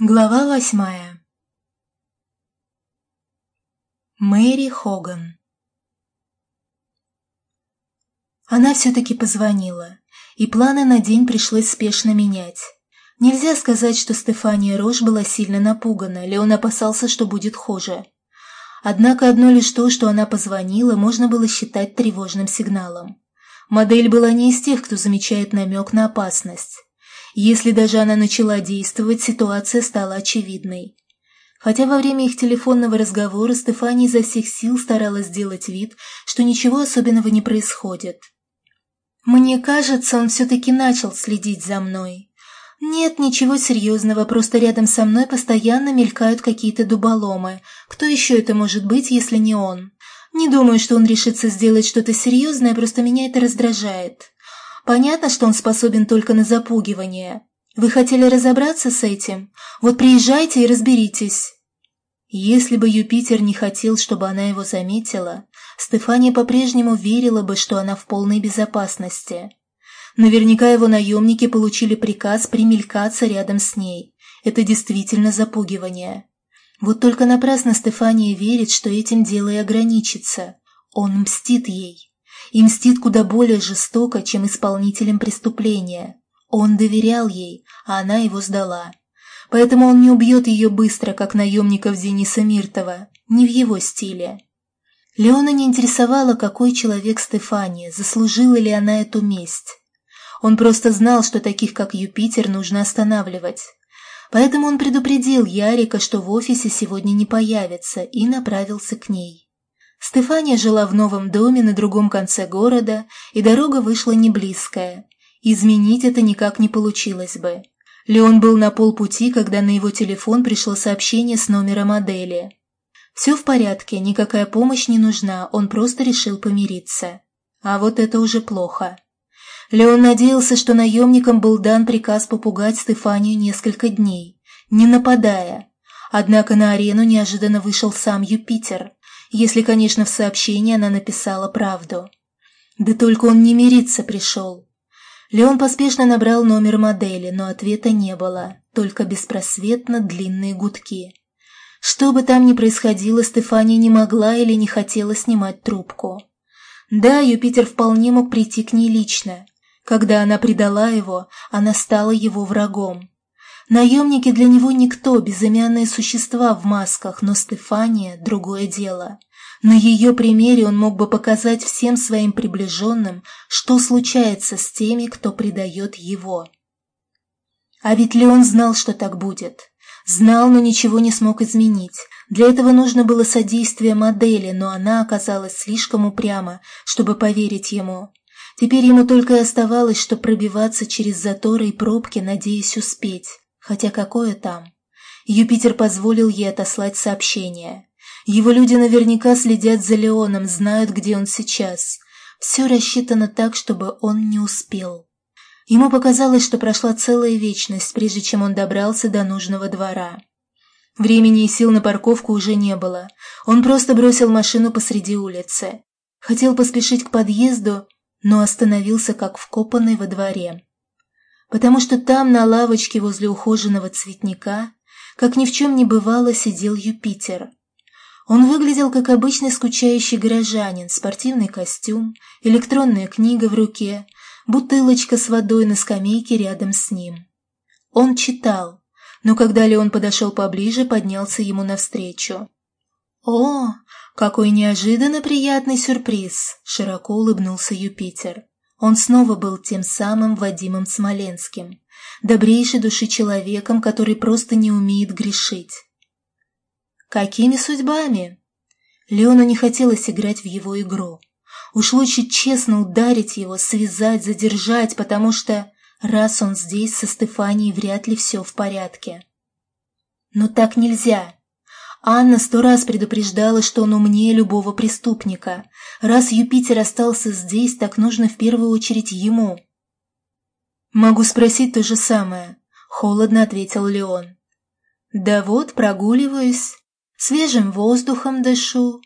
Глава восьмая Мэри Хоган Она все-таки позвонила, и планы на день пришлось спешно менять. Нельзя сказать, что Стефания Рош была сильно напугана, Леон опасался, что будет хуже. Однако одно лишь то, что она позвонила, можно было считать тревожным сигналом. Модель была не из тех, кто замечает намек на опасность. Если даже она начала действовать, ситуация стала очевидной. Хотя во время их телефонного разговора Стефания изо всех сил старалась сделать вид, что ничего особенного не происходит. «Мне кажется, он все-таки начал следить за мной. Нет, ничего серьезного, просто рядом со мной постоянно мелькают какие-то дуболомы. Кто еще это может быть, если не он? Не думаю, что он решится сделать что-то серьезное, просто меня это раздражает. Понятно, что он способен только на запугивание. Вы хотели разобраться с этим? Вот приезжайте и разберитесь». Если бы Юпитер не хотел, чтобы она его заметила, Стефания по-прежнему верила бы, что она в полной безопасности. Наверняка его наемники получили приказ примелькаться рядом с ней. Это действительно запугивание. Вот только напрасно Стефания верит, что этим дело и ограничится. Он мстит ей и мстит куда более жестоко, чем исполнителем преступления. Он доверял ей, а она его сдала. Поэтому он не убьет ее быстро, как наемников Дениса Миртова, не в его стиле. Леона не интересовала, какой человек Стефания, заслужила ли она эту месть. Он просто знал, что таких, как Юпитер, нужно останавливать. Поэтому он предупредил Ярика, что в офисе сегодня не появится, и направился к ней. Стефания жила в новом доме на другом конце города, и дорога вышла не близкая. Изменить это никак не получилось бы. Леон был на полпути, когда на его телефон пришло сообщение с номера модели. Все в порядке, никакая помощь не нужна, он просто решил помириться. А вот это уже плохо. Леон надеялся, что наемникам был дан приказ попугать Стефанию несколько дней, не нападая. Однако на арену неожиданно вышел сам Юпитер – если, конечно, в сообщении она написала правду. Да только он не мириться пришел. Леон поспешно набрал номер модели, но ответа не было, только беспросветно длинные гудки. Что бы там ни происходило, Стефания не могла или не хотела снимать трубку. Да, Юпитер вполне мог прийти к ней лично. Когда она предала его, она стала его врагом. Наемники для него никто, безымянные существа в масках, но Стефания – другое дело. На ее примере он мог бы показать всем своим приближенным, что случается с теми, кто предает его. А ведь Леон знал, что так будет. Знал, но ничего не смог изменить. Для этого нужно было содействие модели, но она оказалась слишком упряма, чтобы поверить ему. Теперь ему только и оставалось, что пробиваться через заторы и пробки, надеясь успеть. Хотя какое там? Юпитер позволил ей отослать сообщение. Его люди наверняка следят за Леоном, знают, где он сейчас. Все рассчитано так, чтобы он не успел. Ему показалось, что прошла целая вечность, прежде чем он добрался до нужного двора. Времени и сил на парковку уже не было. Он просто бросил машину посреди улицы. Хотел поспешить к подъезду, но остановился как вкопанный во дворе потому что там, на лавочке возле ухоженного цветника, как ни в чем не бывало, сидел Юпитер. Он выглядел как обычный скучающий горожанин, спортивный костюм, электронная книга в руке, бутылочка с водой на скамейке рядом с ним. Он читал, но когда Леон подошел поближе, поднялся ему навстречу. «О, какой неожиданно приятный сюрприз!» — широко улыбнулся Юпитер. Он снова был тем самым Вадимом Смоленским, добрейшей души человеком, который просто не умеет грешить. Какими судьбами? Леону не хотелось играть в его игру. Уж лучше честно ударить его, связать, задержать, потому что раз он здесь со Стефанией, вряд ли все в порядке. Но так нельзя. Анна сто раз предупреждала, что он умнее любого преступника. Раз Юпитер остался здесь, так нужно в первую очередь ему. «Могу спросить то же самое», — холодно ответил Леон. «Да вот, прогуливаюсь, свежим воздухом дышу.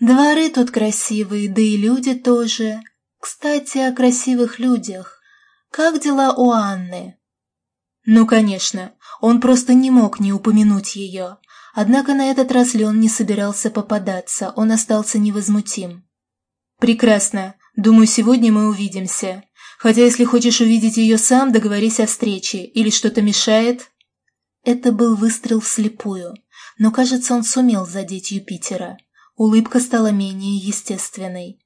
Дворы тут красивые, да и люди тоже. Кстати, о красивых людях. Как дела у Анны?» «Ну, конечно, Он просто не мог не упомянуть ее. Однако на этот раз Леон не собирался попадаться, он остался невозмутим. «Прекрасно. Думаю, сегодня мы увидимся. Хотя если хочешь увидеть ее сам, договорись о встрече. Или что-то мешает?» Это был выстрел вслепую, но, кажется, он сумел задеть Юпитера. Улыбка стала менее естественной.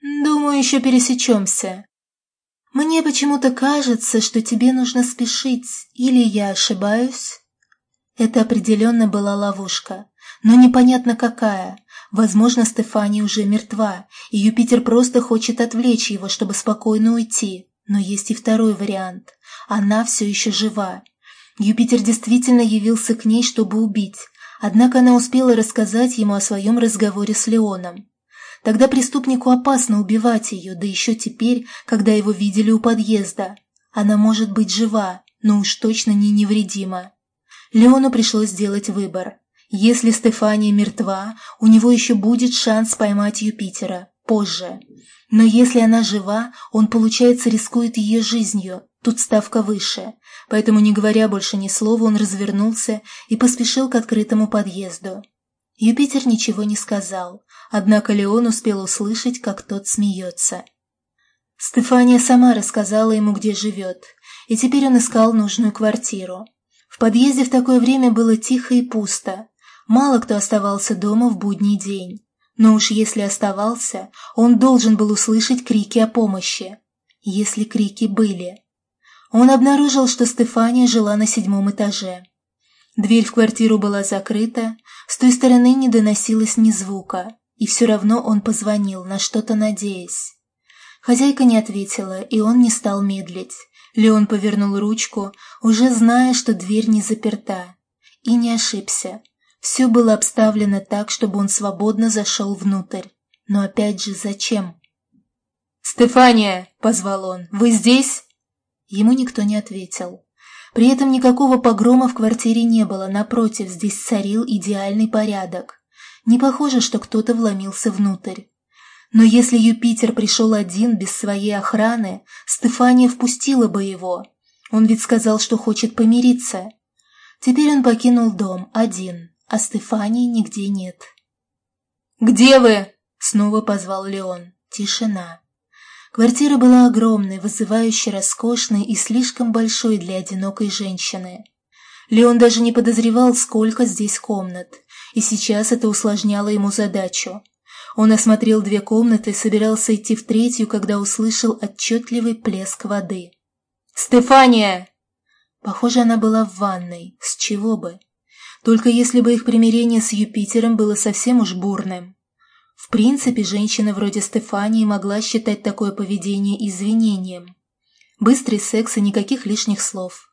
«Думаю, еще пересечемся. Мне почему-то кажется, что тебе нужно спешить, или я ошибаюсь?» Это определенно была ловушка, но непонятно какая. Возможно, Стефания уже мертва, и Юпитер просто хочет отвлечь его, чтобы спокойно уйти. Но есть и второй вариант. Она все еще жива. Юпитер действительно явился к ней, чтобы убить, однако она успела рассказать ему о своем разговоре с Леоном. Тогда преступнику опасно убивать ее, да еще теперь, когда его видели у подъезда. Она может быть жива, но уж точно не невредима. Леону пришлось сделать выбор. Если Стефания мертва, у него еще будет шанс поймать Юпитера. Позже. Но если она жива, он, получается, рискует ее жизнью. Тут ставка выше. Поэтому, не говоря больше ни слова, он развернулся и поспешил к открытому подъезду. Юпитер ничего не сказал, однако Леон успел услышать, как тот смеется. Стефания сама рассказала ему, где живет, и теперь он искал нужную квартиру. В подъезде в такое время было тихо и пусто, Мало кто оставался дома в будний день. Но уж если оставался, он должен был услышать крики о помощи. Если крики были. Он обнаружил, что Стефания жила на седьмом этаже. Дверь в квартиру была закрыта, с той стороны не доносилось ни звука, и все равно он позвонил, на что-то надеясь. Хозяйка не ответила, и он не стал медлить. Леон повернул ручку, уже зная, что дверь не заперта. И не ошибся. Все было обставлено так, чтобы он свободно зашел внутрь. Но опять же, зачем? «Стефания!» — позвал он. «Вы здесь?» Ему никто не ответил. При этом никакого погрома в квартире не было, напротив, здесь царил идеальный порядок. Не похоже, что кто-то вломился внутрь. Но если Юпитер пришел один, без своей охраны, Стефания впустила бы его. Он ведь сказал, что хочет помириться. Теперь он покинул дом, один а Стефании нигде нет. «Где вы?» — снова позвал Леон. Тишина. Квартира была огромной, вызывающе роскошной и слишком большой для одинокой женщины. Леон даже не подозревал, сколько здесь комнат, и сейчас это усложняло ему задачу. Он осмотрел две комнаты собирался идти в третью, когда услышал отчетливый плеск воды. «Стефания!» Похоже, она была в ванной. С чего бы? Только если бы их примирение с Юпитером было совсем уж бурным. В принципе, женщина вроде Стефании могла считать такое поведение извинением. Быстрый секс и никаких лишних слов.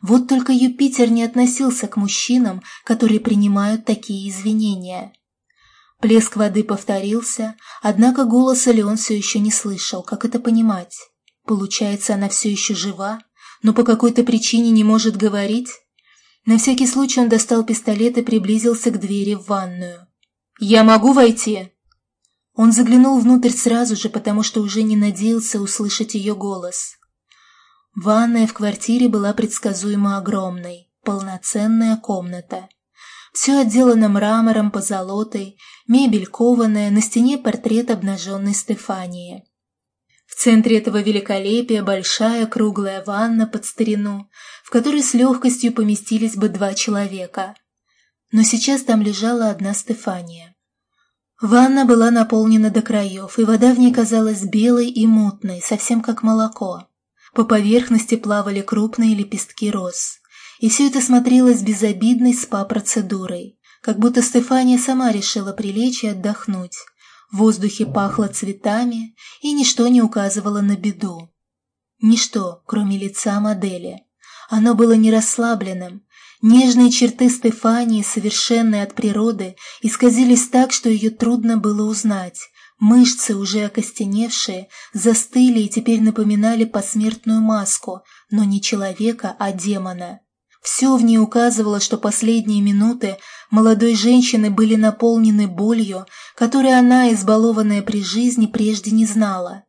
Вот только Юпитер не относился к мужчинам, которые принимают такие извинения. Плеск воды повторился, однако голоса Леон все еще не слышал, как это понимать. Получается, она все еще жива, но по какой-то причине не может говорить? На всякий случай он достал пистолет и приблизился к двери в ванную. «Я могу войти?» Он заглянул внутрь сразу же, потому что уже не надеялся услышать ее голос. Ванная в квартире была предсказуемо огромной, полноценная комната. Все отделано мрамором, позолотой, мебель кованая, на стене портрет обнаженной Стефании. В центре этого великолепия большая круглая ванна под старину, в которой с легкостью поместились бы два человека. Но сейчас там лежала одна Стефания. Ванна была наполнена до краев, и вода в ней казалась белой и мутной, совсем как молоко. По поверхности плавали крупные лепестки роз. И все это смотрелось безобидной спа-процедурой, как будто Стефания сама решила прилечь и отдохнуть, в воздухе пахло цветами, и ничто не указывало на беду. Ничто, кроме лица модели. Оно было не расслабленным. Нежные черты Стефании, совершенные от природы, исказились так, что ее трудно было узнать. Мышцы, уже окостеневшие, застыли и теперь напоминали посмертную маску, но не человека, а демона. Все в ней указывало, что последние минуты молодой женщины были наполнены болью, которой она, избалованная при жизни, прежде не знала.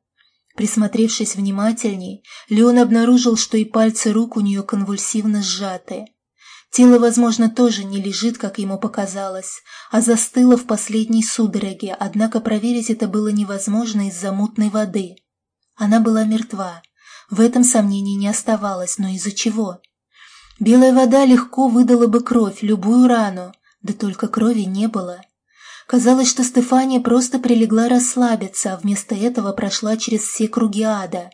Присмотревшись внимательней, Леон обнаружил, что и пальцы рук у нее конвульсивно сжаты. Тело, возможно, тоже не лежит, как ему показалось, а застыло в последней судороге, однако проверить это было невозможно из-за мутной воды. Она была мертва. В этом сомнений не оставалось, но из-за чего? Белая вода легко выдала бы кровь, любую рану, да только крови не было. Казалось, что Стефания просто прилегла расслабиться, а вместо этого прошла через все круги ада.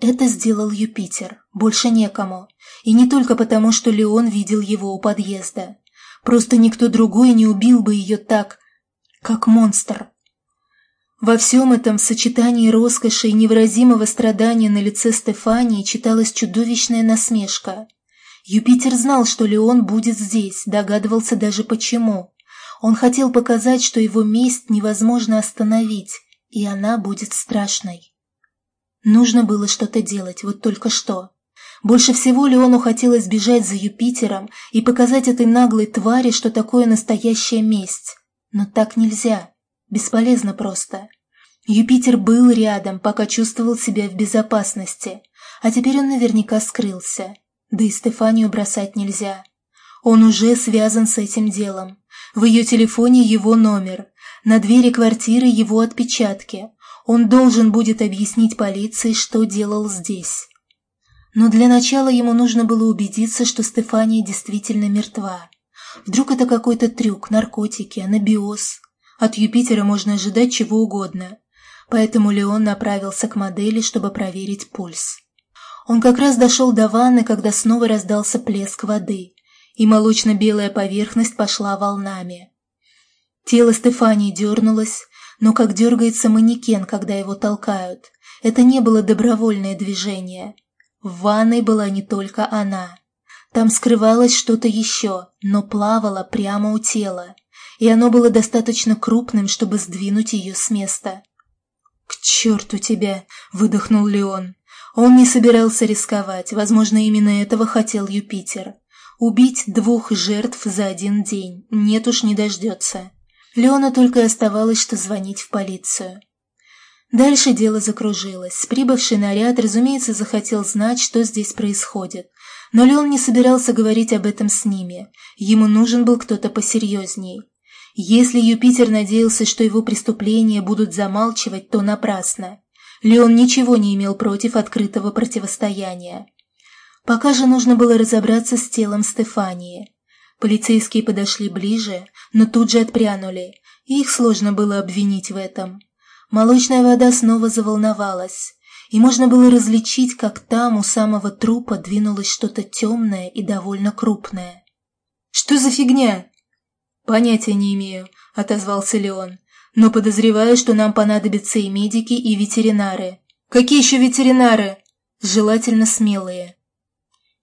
Это сделал Юпитер, больше некому. И не только потому, что Леон видел его у подъезда. Просто никто другой не убил бы ее так, как монстр. Во всем этом сочетании роскоши и невыразимого страдания на лице Стефании читалась чудовищная насмешка. Юпитер знал, что Леон будет здесь, догадывался даже почему. Он хотел показать, что его месть невозможно остановить, и она будет страшной. Нужно было что-то делать, вот только что. Больше всего Леону хотелось бежать за Юпитером и показать этой наглой твари, что такое настоящая месть. Но так нельзя. Бесполезно просто. Юпитер был рядом, пока чувствовал себя в безопасности, а теперь он наверняка скрылся. Да и Стефанию бросать нельзя. Он уже связан с этим делом. В ее телефоне его номер, на двери квартиры его отпечатки. Он должен будет объяснить полиции, что делал здесь. Но для начала ему нужно было убедиться, что Стефания действительно мертва. Вдруг это какой-то трюк, наркотики, анабиоз. От Юпитера можно ожидать чего угодно. Поэтому Леон направился к модели, чтобы проверить пульс. Он как раз дошел до ванны, когда снова раздался плеск воды, и молочно-белая поверхность пошла волнами. Тело Стефании дернулось, но как дергается манекен, когда его толкают. Это не было добровольное движение. В ванной была не только она. Там скрывалось что-то еще, но плавало прямо у тела, и оно было достаточно крупным, чтобы сдвинуть ее с места. «К черту тебя!» — выдохнул Леон. Он не собирался рисковать, возможно, именно этого хотел Юпитер. Убить двух жертв за один день. Нет уж, не дождется. Леона только и оставалось, что звонить в полицию. Дальше дело закружилось. Прибывший наряд, разумеется, захотел знать, что здесь происходит. Но Леон не собирался говорить об этом с ними. Ему нужен был кто-то посерьезней. Если Юпитер надеялся, что его преступления будут замалчивать, то напрасно. Леон ничего не имел против открытого противостояния. Пока же нужно было разобраться с телом Стефании. Полицейские подошли ближе, но тут же отпрянули, и их сложно было обвинить в этом. Молочная вода снова заволновалась, и можно было различить, как там у самого трупа двинулось что-то темное и довольно крупное. «Что за фигня?» «Понятия не имею», — отозвался Леон но подозреваю, что нам понадобятся и медики, и ветеринары. Какие еще ветеринары? Желательно смелые.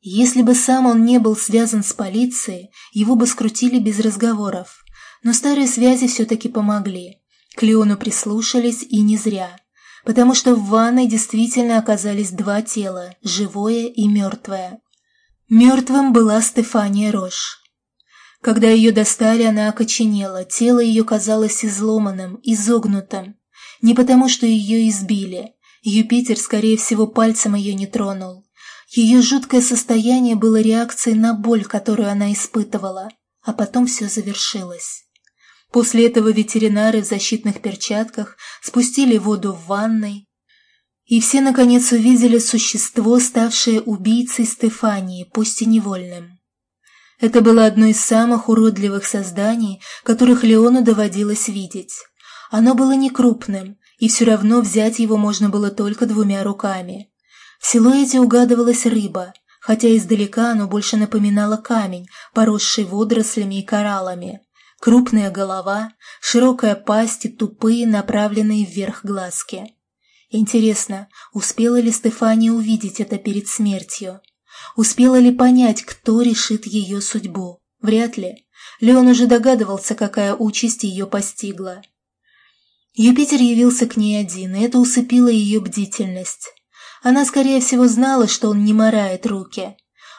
Если бы сам он не был связан с полицией, его бы скрутили без разговоров. Но старые связи все-таки помогли. К Леону прислушались и не зря. Потому что в ванной действительно оказались два тела, живое и мертвое. Мертвым была Стефания Рош. Когда ее достали, она окоченела, тело ее казалось изломанным, изогнутым. Не потому, что ее избили. Юпитер, скорее всего, пальцем ее не тронул. Ее жуткое состояние было реакцией на боль, которую она испытывала, а потом все завершилось. После этого ветеринары в защитных перчатках спустили воду в ванной, и все, наконец, увидели существо, ставшее убийцей Стефании, пусть и невольным. Это было одно из самых уродливых созданий, которых Леону доводилось видеть. Оно было не крупным, и все равно взять его можно было только двумя руками. В силуэте угадывалась рыба, хотя издалека оно больше напоминало камень, поросший водорослями и кораллами. Крупная голова, широкая пасть и тупые, направленные вверх глазки. Интересно, успела ли Стефания увидеть это перед смертью? Успела ли понять, кто решит ее судьбу? Вряд ли. Леон уже догадывался, какая участь ее постигла. Юпитер явился к ней один, и это усыпило ее бдительность. Она, скорее всего, знала, что он не морает руки.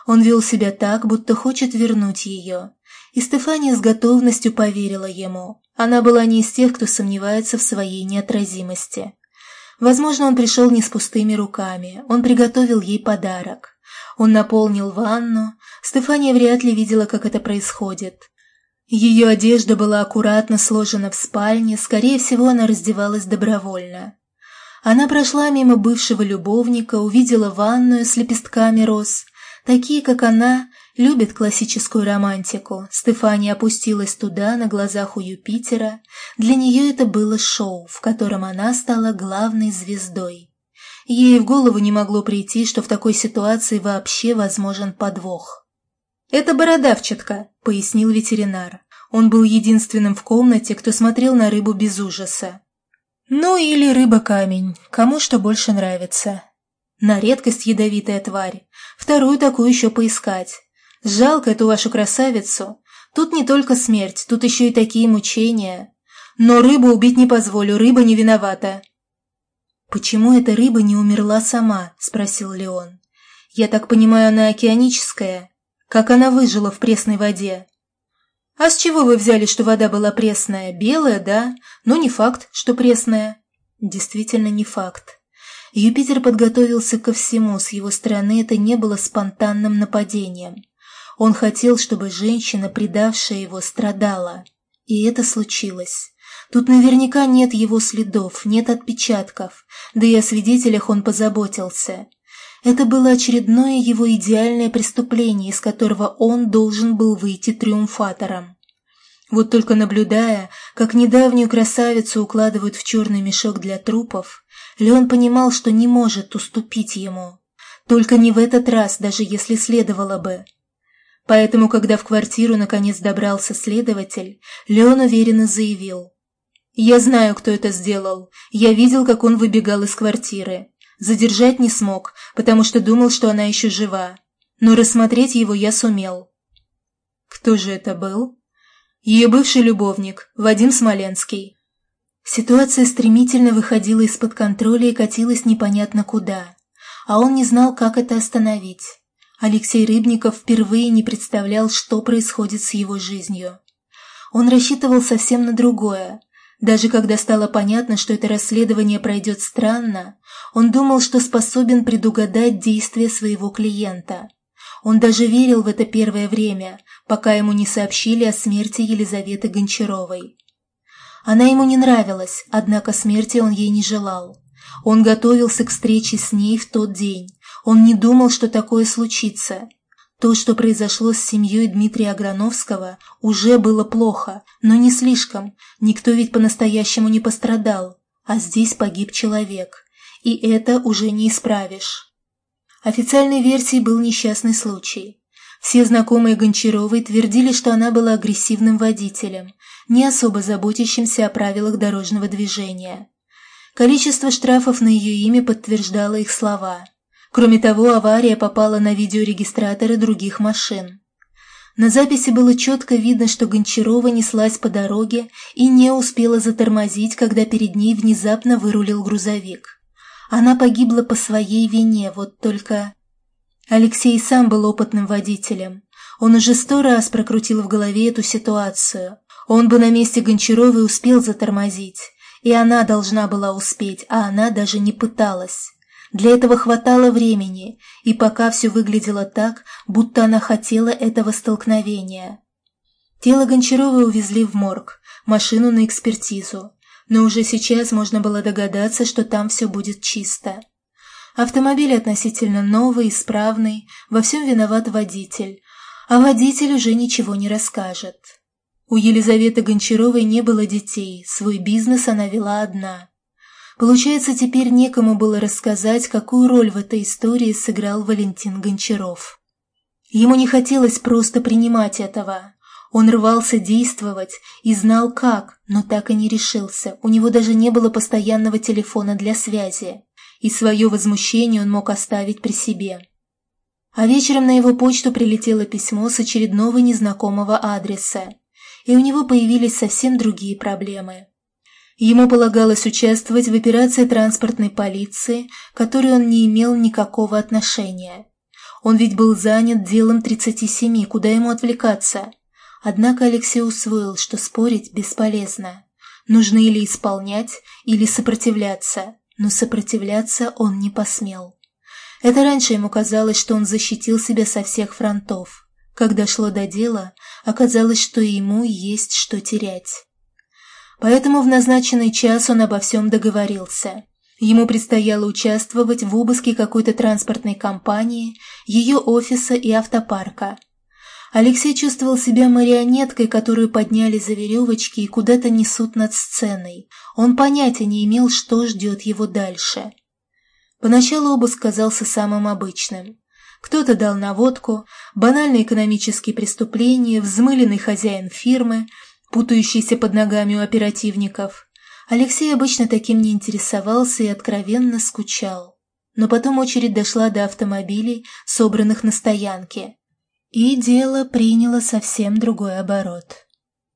Он вел себя так, будто хочет вернуть ее. И Стефания с готовностью поверила ему. Она была не из тех, кто сомневается в своей неотразимости. Возможно, он пришел не с пустыми руками, он приготовил ей подарок. Он наполнил ванну, Стефания вряд ли видела, как это происходит. Ее одежда была аккуратно сложена в спальне, скорее всего, она раздевалась добровольно. Она прошла мимо бывшего любовника, увидела ванную с лепестками роз. Такие, как она, любят классическую романтику. Стефания опустилась туда на глазах у Юпитера. Для нее это было шоу, в котором она стала главной звездой. Ей в голову не могло прийти, что в такой ситуации вообще возможен подвох. «Это бородавчатка», — пояснил ветеринар. Он был единственным в комнате, кто смотрел на рыбу без ужаса. Ну или рыба-камень, кому что больше нравится. На редкость ядовитая тварь. Вторую такую еще поискать. Жалко эту вашу красавицу. Тут не только смерть, тут еще и такие мучения. Но рыбу убить не позволю, рыба не виновата. «Почему эта рыба не умерла сама?» – спросил Леон. «Я так понимаю, она океаническая? Как она выжила в пресной воде?» «А с чего вы взяли, что вода была пресная? Белая, да, но не факт, что пресная». «Действительно не факт. Юпитер подготовился ко всему, с его стороны это не было спонтанным нападением. Он хотел, чтобы женщина, предавшая его, страдала. И это случилось. Тут наверняка нет его следов, нет отпечатков, да и о свидетелях он позаботился. Это было очередное его идеальное преступление, из которого он должен был выйти триумфатором. Вот только наблюдая, как недавнюю красавицу укладывают в черный мешок для трупов, Леон понимал, что не может уступить ему. Только не в этот раз, даже если следовало бы. Поэтому, когда в квартиру наконец добрался следователь, Леон уверенно заявил. «Я знаю, кто это сделал. Я видел, как он выбегал из квартиры. Задержать не смог, потому что думал, что она еще жива. Но рассмотреть его я сумел. Кто же это был? Ее бывший любовник, Вадим Смоленский. Ситуация стремительно выходила из-под контроля и катилась непонятно куда. А он не знал, как это остановить. Алексей Рыбников впервые не представлял, что происходит с его жизнью. Он рассчитывал совсем на другое, даже когда стало понятно, что это расследование пройдет странно, он думал, что способен предугадать действия своего клиента. Он даже верил в это первое время, пока ему не сообщили о смерти Елизаветы Гончаровой. Она ему не нравилась, однако смерти он ей не желал. Он готовился к встрече с ней в тот день. Он не думал, что такое случится, то, что произошло с семьей Дмитрия Аграновского, уже было плохо, но не слишком. Никто ведь по-настоящему не пострадал, а здесь погиб человек. И это уже не исправишь. Официальной версией был несчастный случай. Все знакомые Гончаровой твердили, что она была агрессивным водителем, не особо заботящимся о правилах дорожного движения. Количество штрафов на ее имя подтверждало их слова – Кроме того, авария попала на видеорегистраторы других машин. На записи было четко видно, что Гончарова неслась по дороге и не успела затормозить, когда перед ней внезапно вырулил грузовик. Она погибла по своей вине, вот только... Алексей сам был опытным водителем. Он уже сто раз прокрутил в голове эту ситуацию. Он бы на месте Гончаровой успел затормозить. И она должна была успеть, а она даже не пыталась. Для этого хватало времени, и пока все выглядело так, будто она хотела этого столкновения. Тело Гончаровой увезли в морг, машину на экспертизу, но уже сейчас можно было догадаться, что там все будет чисто. Автомобиль относительно новый, исправный, во всем виноват водитель, а водитель уже ничего не расскажет. У Елизаветы Гончаровой не было детей, свой бизнес она вела одна. Получается, теперь некому было рассказать, какую роль в этой истории сыграл Валентин Гончаров. Ему не хотелось просто принимать этого. Он рвался действовать и знал как, но так и не решился. У него даже не было постоянного телефона для связи. И свое возмущение он мог оставить при себе. А вечером на его почту прилетело письмо с очередного незнакомого адреса. И у него появились совсем другие проблемы. Ему полагалось участвовать в операции транспортной полиции, к которой он не имел никакого отношения. Он ведь был занят делом 37, куда ему отвлекаться? Однако Алексей усвоил, что спорить бесполезно. Нужно или исполнять, или сопротивляться. но сопротивляться он не посмел. Это раньше ему казалось, что он защитил себя со всех фронтов. Когда шло до дела, оказалось, что ему есть что терять. Поэтому в назначенный час он обо всем договорился. Ему предстояло участвовать в обыске какой-то транспортной компании, ее офиса и автопарка. Алексей чувствовал себя марионеткой, которую подняли за веревочки и куда-то несут над сценой. Он понятия не имел, что ждет его дальше. Поначалу обыск казался самым обычным. Кто-то дал наводку, банальные экономические преступления, взмыленный хозяин фирмы, путающийся под ногами у оперативников. Алексей обычно таким не интересовался и откровенно скучал. Но потом очередь дошла до автомобилей, собранных на стоянке. И дело приняло совсем другой оборот.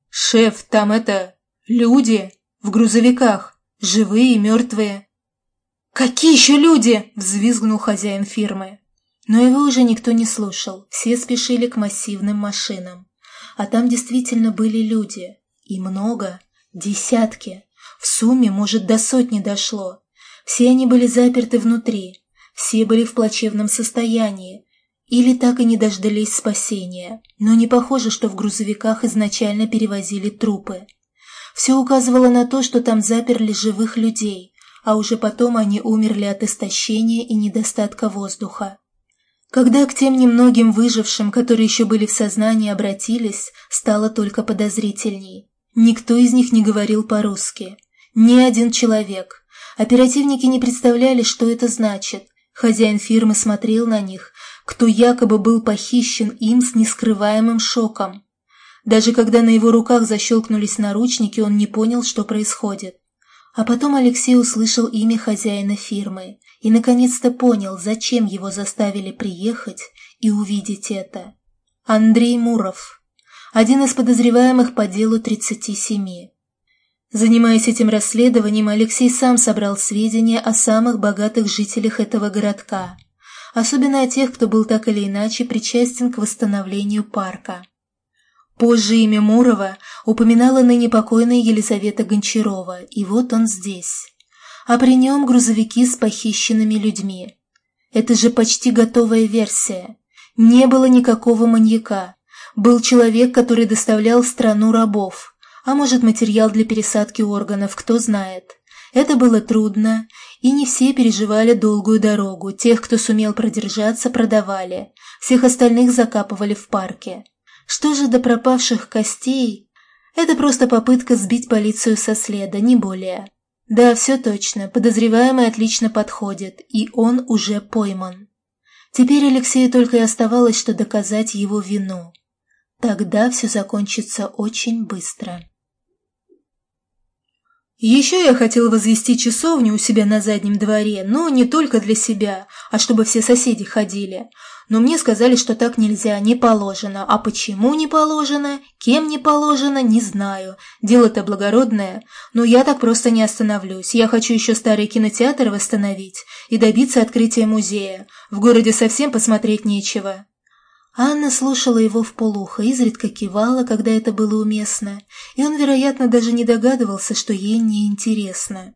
«Шеф, там это... люди! В грузовиках! Живые и мертвые!» «Какие еще люди?» – взвизгнул хозяин фирмы. Но его уже никто не слушал, все спешили к массивным машинам. А там действительно были люди. И много, десятки. В сумме, может, до сотни дошло. Все они были заперты внутри. Все были в плачевном состоянии. Или так и не дождались спасения. Но не похоже, что в грузовиках изначально перевозили трупы. Все указывало на то, что там заперли живых людей, а уже потом они умерли от истощения и недостатка воздуха. Когда к тем немногим выжившим, которые еще были в сознании, обратились, стало только подозрительней. Никто из них не говорил по-русски. Ни один человек. Оперативники не представляли, что это значит. Хозяин фирмы смотрел на них, кто якобы был похищен им с нескрываемым шоком. Даже когда на его руках защелкнулись наручники, он не понял, что происходит. А потом Алексей услышал имя хозяина фирмы и наконец-то понял, зачем его заставили приехать и увидеть это. Андрей Муров, один из подозреваемых по делу 37. Занимаясь этим расследованием, Алексей сам собрал сведения о самых богатых жителях этого городка, особенно о тех, кто был так или иначе причастен к восстановлению парка. Позже имя Мурова упоминала ныне покойная Елизавета Гончарова, и вот он здесь а при нем грузовики с похищенными людьми. Это же почти готовая версия. Не было никакого маньяка. Был человек, который доставлял в страну рабов. А может, материал для пересадки органов, кто знает. Это было трудно, и не все переживали долгую дорогу. Тех, кто сумел продержаться, продавали. Всех остальных закапывали в парке. Что же до пропавших костей? Это просто попытка сбить полицию со следа, не более. Да, все точно, подозреваемый отлично подходит, и он уже пойман. Теперь Алексею только и оставалось, что доказать его вину. Тогда все закончится очень быстро. Еще я хотел возвести часовню у себя на заднем дворе, но не только для себя, а чтобы все соседи ходили. Но мне сказали, что так нельзя, не положено. А почему не положено, кем не положено, не знаю. Дело-то благородное. Но я так просто не остановлюсь. Я хочу еще старый кинотеатр восстановить и добиться открытия музея. В городе совсем посмотреть нечего. Анна слушала его в полухо, изредка кивала, когда это было уместно, и он, вероятно, даже не догадывался, что ей неинтересно.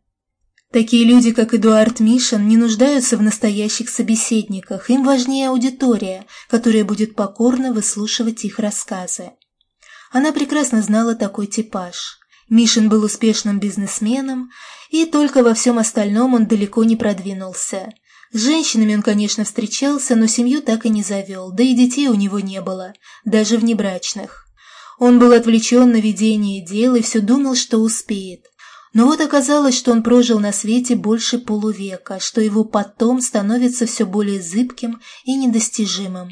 Такие люди, как Эдуард Мишин, не нуждаются в настоящих собеседниках, им важнее аудитория, которая будет покорно выслушивать их рассказы. Она прекрасно знала такой типаж. Мишин был успешным бизнесменом, и только во всем остальном он далеко не продвинулся – с женщинами он, конечно, встречался, но семью так и не завел, да и детей у него не было, даже внебрачных. Он был отвлечен на ведение дел и все думал, что успеет. Но вот оказалось, что он прожил на свете больше полувека, что его потом становится все более зыбким и недостижимым.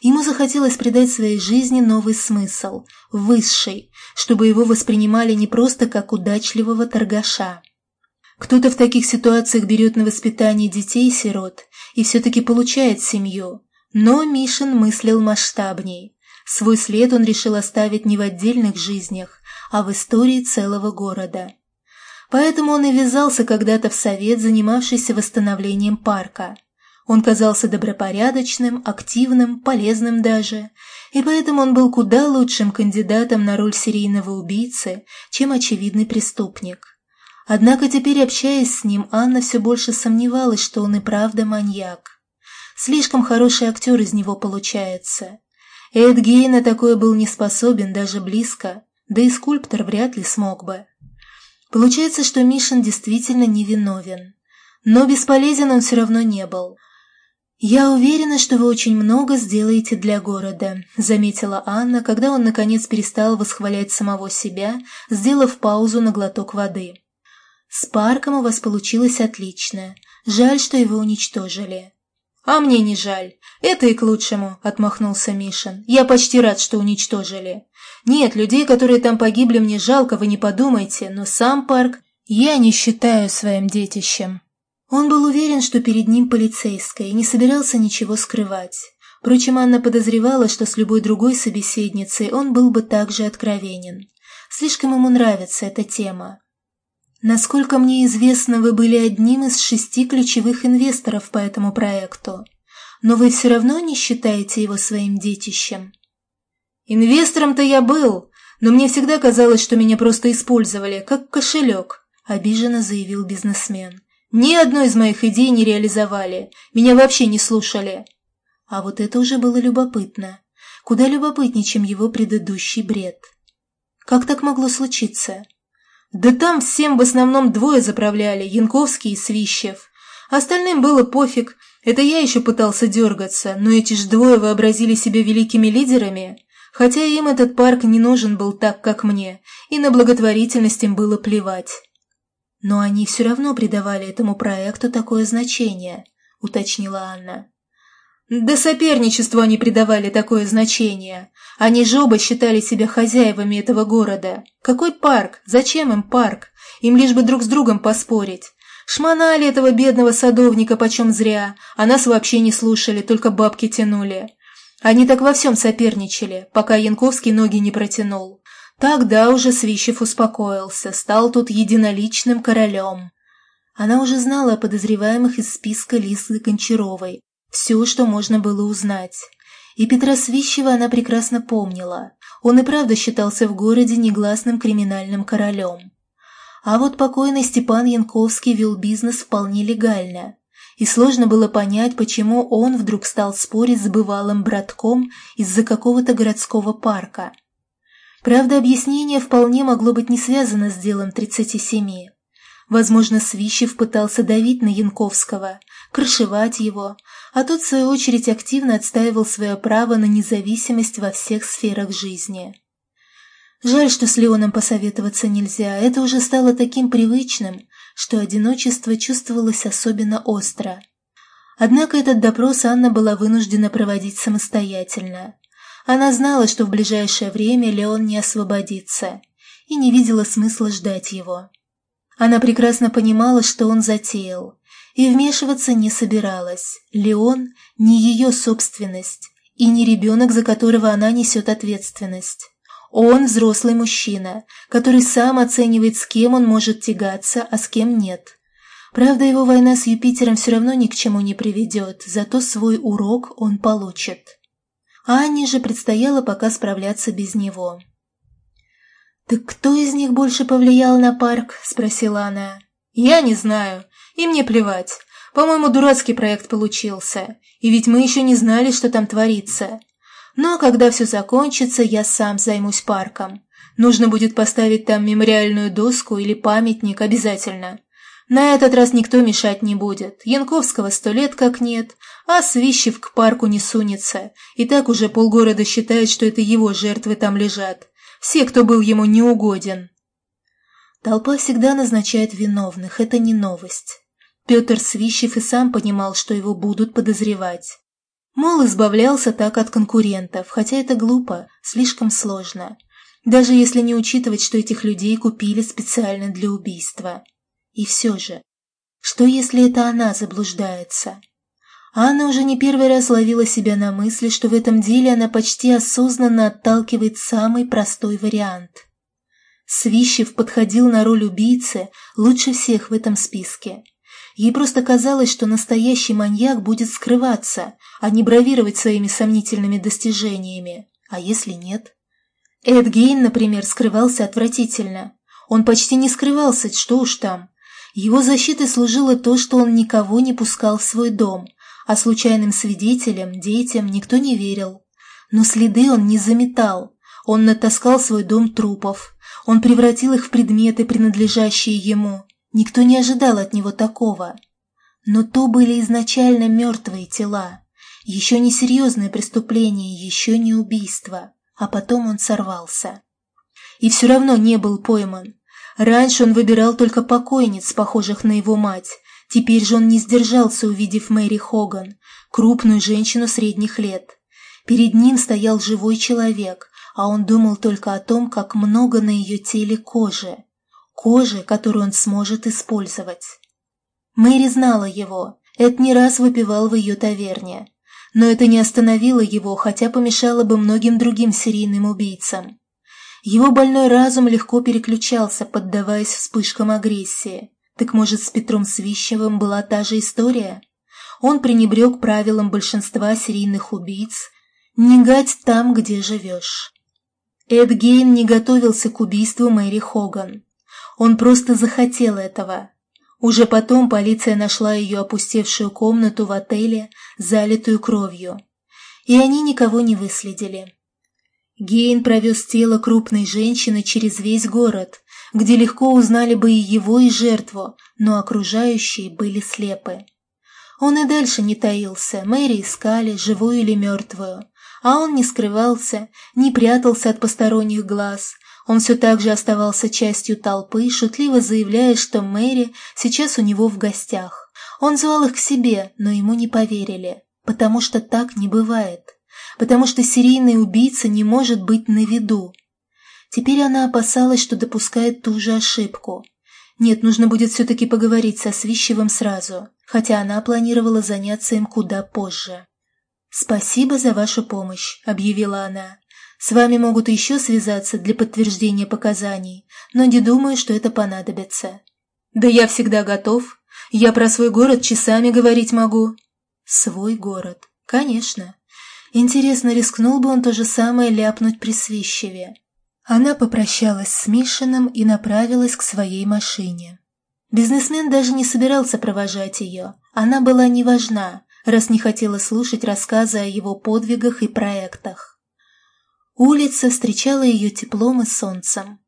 Ему захотелось придать своей жизни новый смысл, высший, чтобы его воспринимали не просто как удачливого торгаша. Кто-то в таких ситуациях берет на воспитание детей-сирот и все-таки получает семью. Но Мишин мыслил масштабней. Свой след он решил оставить не в отдельных жизнях, а в истории целого города. Поэтому он и ввязался когда-то в совет, занимавшийся восстановлением парка. Он казался добропорядочным, активным, полезным даже, и поэтому он был куда лучшим кандидатом на роль серийного убийцы, чем очевидный преступник. Однако теперь, общаясь с ним, Анна все больше сомневалась, что он и правда маньяк. Слишком хороший актер из него получается. Эд Гей на такое был не способен даже близко, да и скульптор вряд ли смог бы. Получается, что Мишин действительно невиновен. Но бесполезен он все равно не был. «Я уверена, что вы очень много сделаете для города», — заметила Анна, когда он наконец перестал восхвалять самого себя, сделав паузу на глоток воды. «С парком у вас получилось отлично. Жаль, что его уничтожили». «А мне не жаль. Это и к лучшему», — отмахнулся Мишин. «Я почти рад, что уничтожили. Нет, людей, которые там погибли, мне жалко, вы не подумайте, но сам парк я не считаю своим детищем». Он был уверен, что перед ним полицейская, и не собирался ничего скрывать. Впрочем, Анна подозревала, что с любой другой собеседницей он был бы также откровенен. Слишком ему нравится эта тема. Насколько мне известно, вы были одним из шести ключевых инвесторов по этому проекту. Но вы все равно не считаете его своим детищем? Инвестором-то я был, но мне всегда казалось, что меня просто использовали, как кошелек, обиженно заявил бизнесмен. Ни одной из моих идей не реализовали, меня вообще не слушали. А вот это уже было любопытно. Куда любопытнее, чем его предыдущий бред. Как так могло случиться? Да там всем в основном двое заправляли, Янковский и Свищев. Остальным было пофиг, это я еще пытался дергаться, но эти ж двое вообразили себя великими лидерами. Хотя им этот парк не нужен был так, как мне, и на благотворительность им было плевать. Но они все равно придавали этому проекту такое значение, уточнила Анна. Да соперничеству они придавали такое значение. Они же оба считали себя хозяевами этого города. Какой парк? Зачем им парк? Им лишь бы друг с другом поспорить. Шмонали этого бедного садовника почем зря, а нас вообще не слушали, только бабки тянули. Они так во всем соперничали, пока Янковский ноги не протянул. Тогда уже Свищев успокоился, стал тут единоличным королем. Она уже знала о подозреваемых из списка Лисы Гончаровой, все, что можно было узнать. И Петра Свищева она прекрасно помнила. Он и правда считался в городе негласным криминальным королем. А вот покойный Степан Янковский вел бизнес вполне легально. И сложно было понять, почему он вдруг стал спорить с бывалым братком из-за какого-то городского парка. Правда, объяснение вполне могло быть не связано с делом 37. Возможно, Свищев пытался давить на Янковского, крышевать его, а тот, в свою очередь, активно отстаивал свое право на независимость во всех сферах жизни. Жаль, что с Леоном посоветоваться нельзя, это уже стало таким привычным, что одиночество чувствовалось особенно остро. Однако этот допрос Анна была вынуждена проводить самостоятельно. Она знала, что в ближайшее время Леон не освободится, и не видела смысла ждать его. Она прекрасно понимала, что он затеял, и вмешиваться не собиралась. Леон – не ее собственность, и не ребенок, за которого она несет ответственность. Он взрослый мужчина, который сам оценивает, с кем он может тягаться, а с кем нет. Правда, его война с Юпитером все равно ни к чему не приведет, зато свой урок он получит. Анне же предстояло пока справляться без него. «Так кто из них больше повлиял на парк?» – спросила она. «Я не знаю. И мне плевать. По-моему, дурацкий проект получился. И ведь мы еще не знали, что там творится. Но когда все закончится, я сам займусь парком. Нужно будет поставить там мемориальную доску или памятник обязательно. На этот раз никто мешать не будет. Янковского сто лет как нет, а Свищев к парку не сунется. И так уже полгорода считает, что это его жертвы там лежат. Все, кто был ему неугоден. Толпа всегда назначает виновных, это не новость. Петр Свищев и сам понимал, что его будут подозревать. Мол, избавлялся так от конкурентов, хотя это глупо, слишком сложно. Даже если не учитывать, что этих людей купили специально для убийства. И все же, что если это она заблуждается? Анна уже не первый раз ловила себя на мысли, что в этом деле она почти осознанно отталкивает самый простой вариант. Свищев подходил на роль убийцы лучше всех в этом списке. Ей просто казалось, что настоящий маньяк будет скрываться, а не бравировать своими сомнительными достижениями. А если нет? Эд Гейн, например, скрывался отвратительно. Он почти не скрывался, что уж там. Его защитой служило то, что он никого не пускал в свой дом, а случайным свидетелям, детям никто не верил. Но следы он не заметал. Он натаскал свой дом трупов. Он превратил их в предметы, принадлежащие ему. Никто не ожидал от него такого. Но то были изначально мертвые тела. Еще не серьезное преступление, еще не убийство. А потом он сорвался. И все равно не был пойман. Раньше он выбирал только покойниц, похожих на его мать. Теперь же он не сдержался, увидев Мэри Хоган, крупную женщину средних лет. Перед ним стоял живой человек, а он думал только о том, как много на ее теле кожи. Кожи, которую он сможет использовать. Мэри знала его, Эд не раз выпивал в ее таверне. Но это не остановило его, хотя помешало бы многим другим серийным убийцам. Его больной разум легко переключался, поддаваясь вспышкам агрессии. Так может, с Петром Свищевым была та же история? Он пренебрег правилам большинства серийных убийц «не гать там, где живешь». Эд Гейн не готовился к убийству Мэри Хоган. Он просто захотел этого. Уже потом полиция нашла ее опустевшую комнату в отеле, залитую кровью. И они никого не выследили. Гейн провез тело крупной женщины через весь город, где легко узнали бы и его, и жертву, но окружающие были слепы. Он и дальше не таился, Мэри искали, живую или мертвую. А он не скрывался, не прятался от посторонних глаз. Он все так же оставался частью толпы, шутливо заявляя, что Мэри сейчас у него в гостях. Он звал их к себе, но ему не поверили, потому что так не бывает. Потому что серийный убийца не может быть на виду. Теперь она опасалась, что допускает ту же ошибку. Нет, нужно будет все-таки поговорить со Свищевым сразу, хотя она планировала заняться им куда позже. «Спасибо за вашу помощь», — объявила она. «С вами могут еще связаться для подтверждения показаний, но не думаю, что это понадобится». «Да я всегда готов. Я про свой город часами говорить могу». «Свой город? Конечно. Интересно, рискнул бы он то же самое ляпнуть при Свищеве?» Она попрощалась с Мишиным и направилась к своей машине. Бизнесмен даже не собирался провожать ее. Она была не важна, раз не хотела слушать рассказы о его подвигах и проектах. Улица встречала ее теплом и солнцем.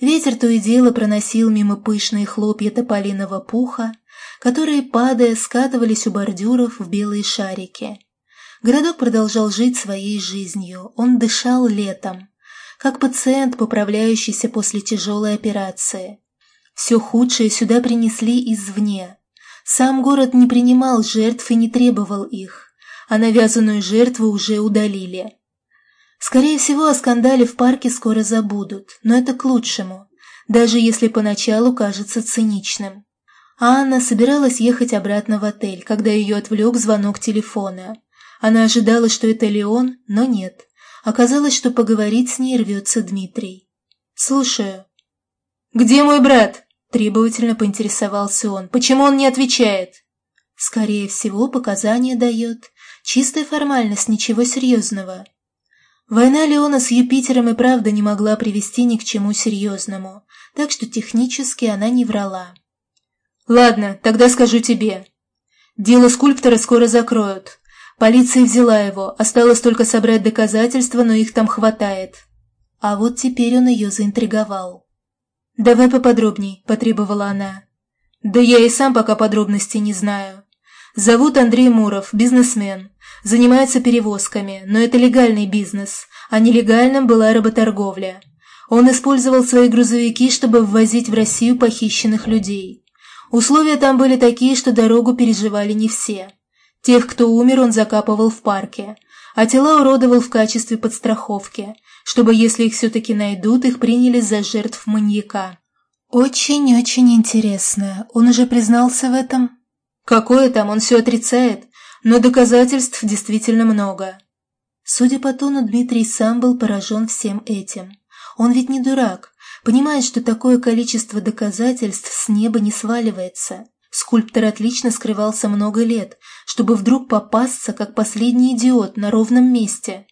Ветер то и дело проносил мимо пышные хлопья тополиного пуха, которые, падая, скатывались у бордюров в белые шарики. Городок продолжал жить своей жизнью, он дышал летом, как пациент, поправляющийся после тяжелой операции. Все худшее сюда принесли извне. Сам город не принимал жертв и не требовал их, а навязанную жертву уже удалили. Скорее всего, о скандале в парке скоро забудут, но это к лучшему, даже если поначалу кажется циничным. Анна собиралась ехать обратно в отель, когда ее отвлек звонок телефона. Она ожидала, что это Леон, но нет. Оказалось, что поговорить с ней рвется Дмитрий. «Слушаю». «Где мой брат?» – требовательно поинтересовался он. «Почему он не отвечает?» «Скорее всего, показания дает. Чистая формальность, ничего серьезного». Война Леона с Юпитером и правда не могла привести ни к чему серьезному, так что технически она не врала. «Ладно, тогда скажу тебе. Дело скульптора скоро закроют. Полиция взяла его, осталось только собрать доказательства, но их там хватает. А вот теперь он ее заинтриговал. «Давай поподробней», – потребовала она. «Да я и сам пока подробностей не знаю. Зовут Андрей Муров, бизнесмен. Занимается перевозками, но это легальный бизнес, а нелегальным была работорговля. Он использовал свои грузовики, чтобы ввозить в Россию похищенных людей. Условия там были такие, что дорогу переживали не все. Тех, кто умер, он закапывал в парке, а тела уродовал в качестве подстраховки, чтобы, если их все-таки найдут, их приняли за жертв маньяка. «Очень-очень интересно. Он уже признался в этом?» «Какое там, он все отрицает, но доказательств действительно много». Судя по тону, Дмитрий сам был поражен всем этим. Он ведь не дурак, понимает, что такое количество доказательств с неба не сваливается. Скульптор отлично скрывался много лет, чтобы вдруг попасться, как последний идиот, на ровном месте.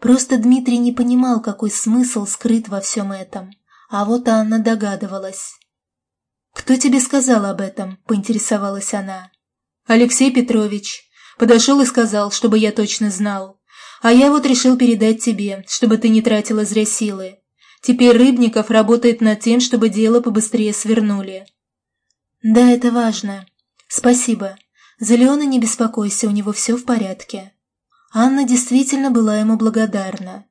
Просто Дмитрий не понимал, какой смысл скрыт во всем этом. А вот Анна догадывалась. «Кто тебе сказал об этом?» – поинтересовалась она. «Алексей Петрович. Подошел и сказал, чтобы я точно знал. А я вот решил передать тебе, чтобы ты не тратила зря силы. Теперь Рыбников работает над тем, чтобы дело побыстрее свернули». «Да, это важно. Спасибо. За Леона не беспокойся, у него все в порядке». Анна действительно была ему благодарна.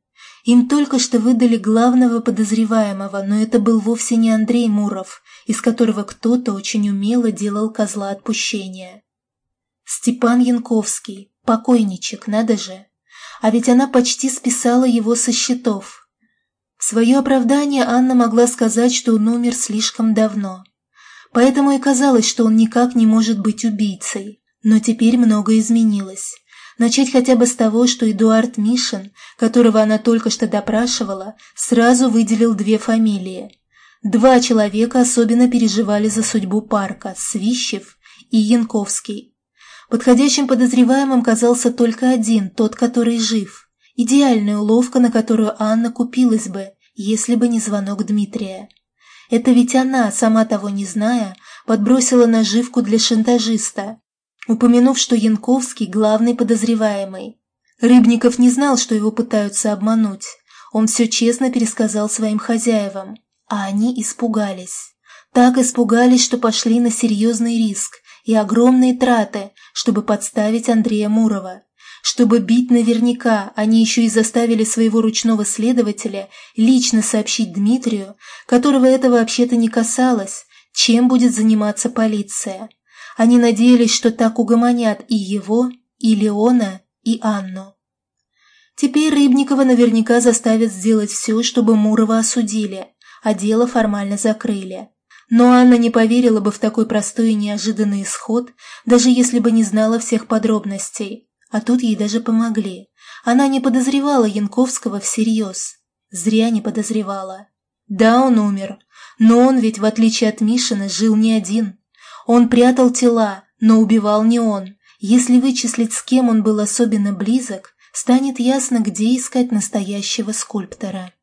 Им только что выдали главного подозреваемого, но это был вовсе не Андрей Муров, из которого кто-то очень умело делал козла отпущения. Степан Янковский, покойничек, надо же. А ведь она почти списала его со счетов. В свое оправдание Анна могла сказать, что он умер слишком давно. Поэтому и казалось, что он никак не может быть убийцей. Но теперь многое изменилось. Начать хотя бы с того, что Эдуард Мишин, которого она только что допрашивала, сразу выделил две фамилии. Два человека особенно переживали за судьбу парка – Свищев и Янковский. Подходящим подозреваемым казался только один, тот, который жив. Идеальная уловка, на которую Анна купилась бы, если бы не звонок Дмитрия. Это ведь она, сама того не зная, подбросила наживку для шантажиста, упомянув, что Янковский – главный подозреваемый. Рыбников не знал, что его пытаются обмануть. Он все честно пересказал своим хозяевам, а они испугались. Так испугались, что пошли на серьезный риск и огромные траты, чтобы подставить Андрея Мурова. Чтобы бить наверняка, они еще и заставили своего ручного следователя лично сообщить Дмитрию, которого это вообще-то не касалось, чем будет заниматься полиция. Они надеялись, что так угомонят и его, и Леона, и Анну. Теперь Рыбникова наверняка заставят сделать все, чтобы Мурова осудили, а дело формально закрыли. Но Анна не поверила бы в такой простой и неожиданный исход, даже если бы не знала всех подробностей. А тут ей даже помогли. Она не подозревала Янковского всерьез. Зря не подозревала. Да, он умер, но он ведь, в отличие от Мишина, жил не один. Он прятал тела, но убивал не он. Если вычислить, с кем он был особенно близок, станет ясно, где искать настоящего скульптора.